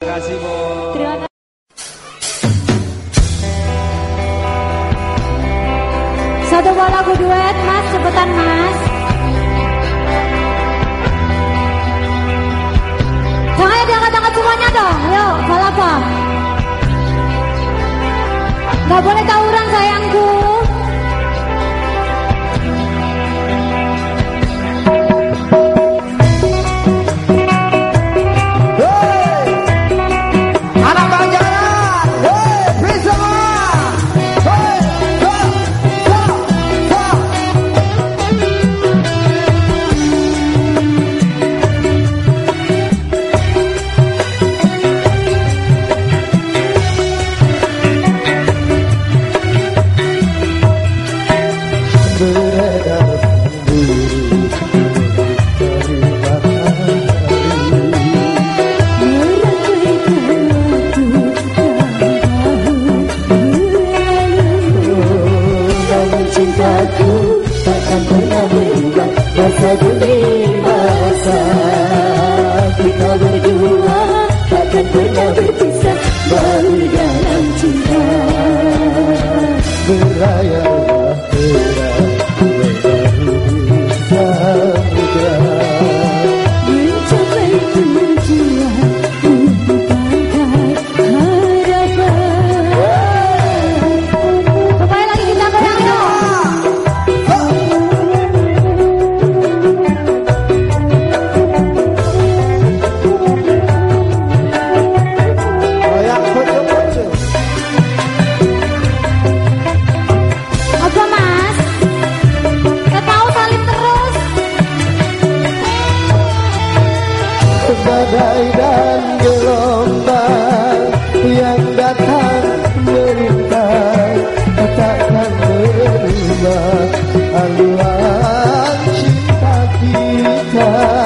Terima kasih, Bu. Terima kasih. Satu buah lagu duet, Mas. Cepetan, Mas. Tangannya diangkat-angkat semuanya dong. Yuk, balapan. Gak boleh tawuran, sayangku. Berubah Masa masa Kita berdua takkan pernah berpisah Baru dalam cinta berang Badai dan gelombang Yang datang merintang Takkan berubah. Haluan cinta kita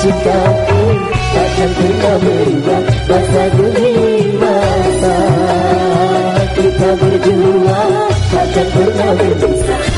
Cintaku takkan pernah berubah Masa demi masa Kita berdua takkan pernah berpisah